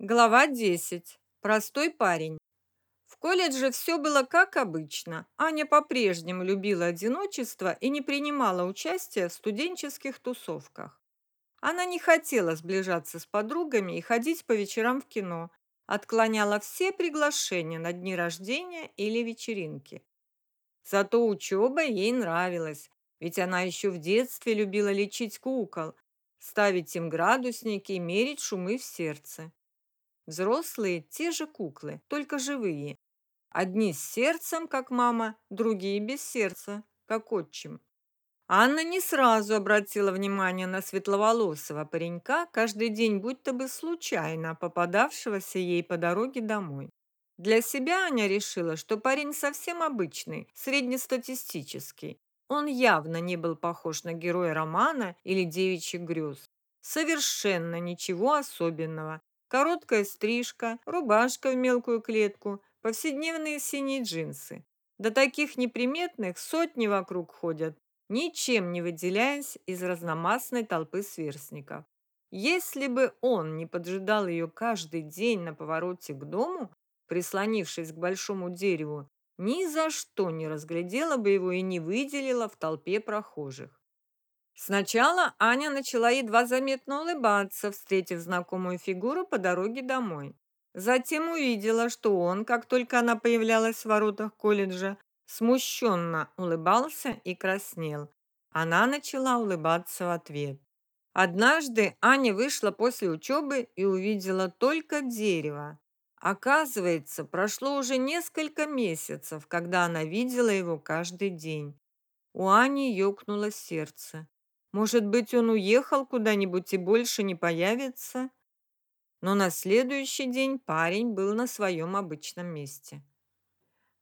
Глава 10. Простой парень. В колледже все было как обычно. Аня по-прежнему любила одиночество и не принимала участия в студенческих тусовках. Она не хотела сближаться с подругами и ходить по вечерам в кино, отклоняла все приглашения на дни рождения или вечеринки. Зато учеба ей нравилась, ведь она еще в детстве любила лечить кукол, ставить им градусники и мерить шумы в сердце. Взрослые – те же куклы, только живые. Одни с сердцем, как мама, другие без сердца, как отчим. Анна не сразу обратила внимание на светловолосого паренька, каждый день будто бы случайно попадавшегося ей по дороге домой. Для себя Аня решила, что парень совсем обычный, среднестатистический. Он явно не был похож на героя романа или девичьих грез. Совершенно ничего особенного, Короткая стрижка, рубашка в мелкую клетку, повседневные синие джинсы. До таких неприметных сотни вокруг ходят, ничем не выделяясь из разномастной толпы сверстников. Если бы он не поджидал ее каждый день на повороте к дому, прислонившись к большому дереву, ни за что не разглядела бы его и не выделила в толпе прохожих. Сначала Аня начала едва заметно улыбаться, встретив знакомую фигуру по дороге домой. Затем увидела, что он, как только она появлялась в воротах колледжа, смущенно улыбался и краснел. Она начала улыбаться в ответ. Однажды Аня вышла после учебы и увидела только дерево. Оказывается, прошло уже несколько месяцев, когда она видела его каждый день. У Ани ёкнуло сердце. Может быть, он уехал куда-нибудь и больше не появится? Но на следующий день парень был на своем обычном месте.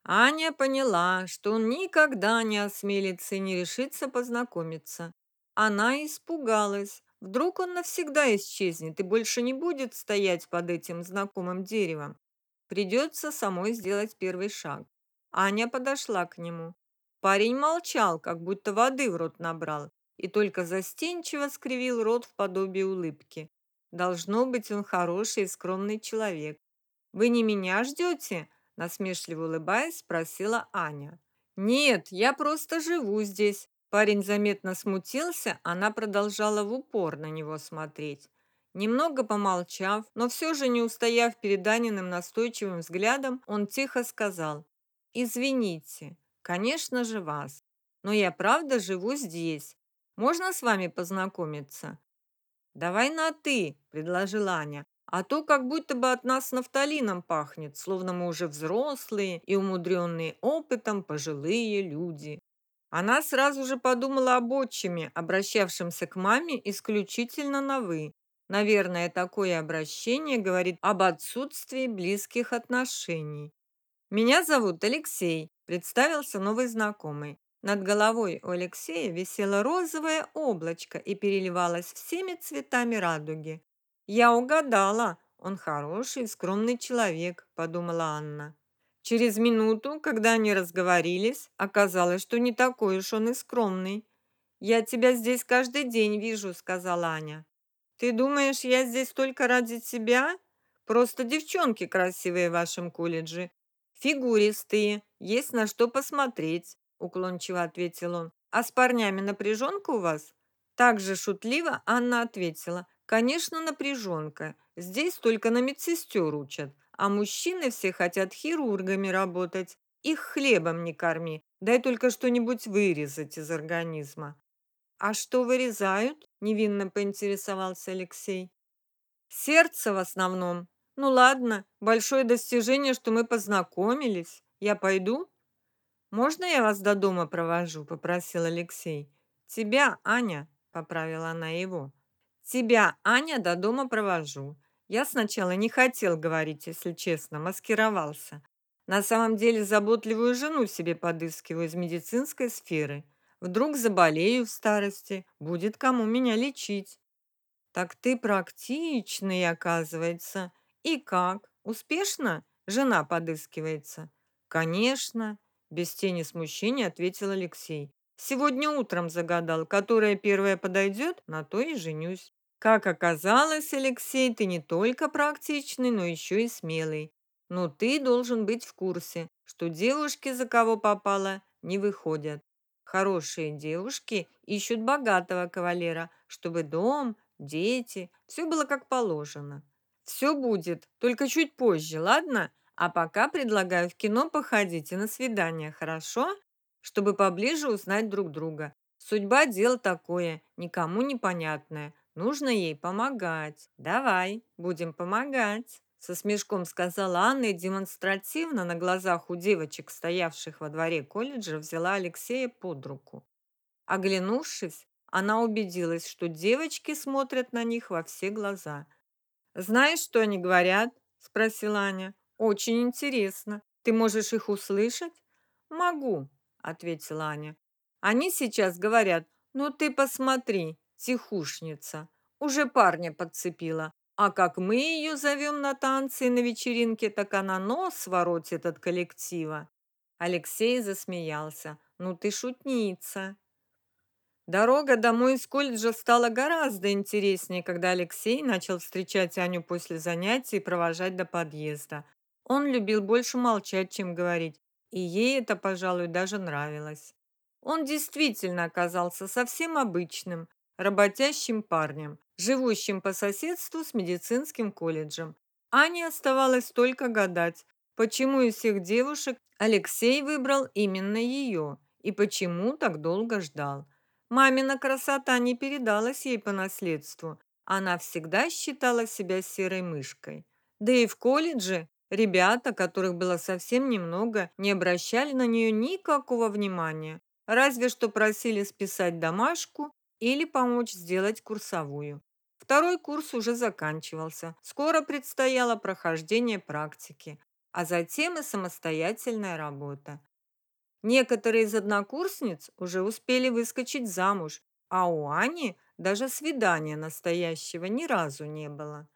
Аня поняла, что он никогда не осмелится и не решится познакомиться. Она испугалась. Вдруг он навсегда исчезнет и больше не будет стоять под этим знакомым деревом. Придется самой сделать первый шаг. Аня подошла к нему. Парень молчал, как будто воды в рот набрал, и только застенчиво скривил рот в подобии улыбки. Должно быть, он хороший и скромный человек. Вы не меня ждете? насмешливо улыбаясь, спросила Аня. Нет, я просто живу здесь. Парень заметно смутился, она продолжала в упор на него смотреть. Немного помолчав, но все же не устояв перед Аниным настойчивым взглядом, он тихо сказал: "Извините, конечно же вас, но я правда живу здесь. Можно с вами познакомиться?» «Давай на «ты», — предложила Аня. «А то как будто бы от нас нафталином пахнет, словно мы уже взрослые и умудренные опытом пожилые люди». Она сразу же подумала об отчиме, обращавшемся к маме исключительно на «вы». Наверное, такое обращение говорит об отсутствии близких отношений. «Меня зовут Алексей», – представился новый знакомый. Над головой у Алексея висело розовое облачко и переливалось всеми цветами радуги. «Я угадала, он хороший, скромный человек», – подумала Анна. Через минуту, когда они разговорились, оказалось, что не такой уж он и скромный. «Я тебя здесь каждый день вижу», – сказала Аня. «Ты думаешь, я здесь только ради тебя? Просто девчонки красивые в вашем колледже. Фигуристые, есть на что посмотреть уклончиво ответил он. А с парнями напряженка у вас? Так же шутливо Анна ответила. Конечно, напряженка. Здесь только на медсестер учат, а мужчины все хотят хирургами работать. Их хлебом не корми, дай только что-нибудь вырезать из организма. А что вырезают? невинно поинтересовался Алексей. Сердце в основном. Ну ладно, большое достижение, что мы познакомились. Я пойду? «Можно я вас до дома провожу?» – попросил Алексей. «Тебя, Аня», – поправила она его. «Тебя, Аня, до дома провожу». Я сначала не хотел говорить, если честно, маскировался. На самом деле заботливую жену себе подыскиваю из медицинской сферы. Вдруг заболею в старости, будет кому меня лечить. Так ты практичный, оказывается. И как? Успешно? Жена подыскивается. Конечно. Без тени смущения ответил Алексей. Сегодня утром загадал, которая первая подойдет, на то и женюсь. Как оказалось, Алексей, ты не только практичный, но еще и смелый. Но ты должен быть в курсе, что девушки, за кого попало, не выходят. Хорошие девушки ищут богатого кавалера, чтобы дом, дети, все было как положено. Все будет, только чуть позже, ладно? А пока предлагаю в кино походить и на свидание, хорошо? Чтобы поближе узнать друг друга. Судьба дело такое, никому непонятное. Нужно ей помогать. Давай, будем помогать. Со смешком сказала Анна и демонстративно на глазах у девочек, стоявших во дворе колледжа, взяла Алексея под руку. Оглянувшись, она убедилась, что девочки смотрят на них во все глаза. «Знаешь, что они говорят?» – спросила Аня. «Очень интересно. Ты можешь их услышать?» «Могу», – ответила Аня. «Они сейчас говорят, ну ты посмотри, тихушница, уже парня подцепила. А как мы ее зовем на танцы и на вечеринке, так она нос воротит от коллектива. Алексей засмеялся. Ну ты шутница. Дорога домой из колледжа стала гораздо интереснее, когда Алексей начал встречать Аню после занятий и провожать до подъезда. Он любил больше молчать, чем говорить, и ей это, пожалуй, даже нравилось. Он действительно оказался совсем обычным, работящим парнем, живущим по соседству с медицинским колледжем. Ане оставалось только гадать, почему из всех девушек Алексей выбрал именно ее и почему так долго ждал. Мамина красота не передалась ей по наследству. Она всегда считала себя серой мышкой. Да и в колледже ребята, которых было совсем немного, не обращали на нее никакого внимания, разве что просили списать домашку или помочь сделать курсовую. Второй курс уже заканчивался. Скоро предстояло прохождение практики, а затем и самостоятельная работа. Некоторые из однокурсниц уже успели выскочить замуж, а у Ани даже свидания настоящего ни разу не было.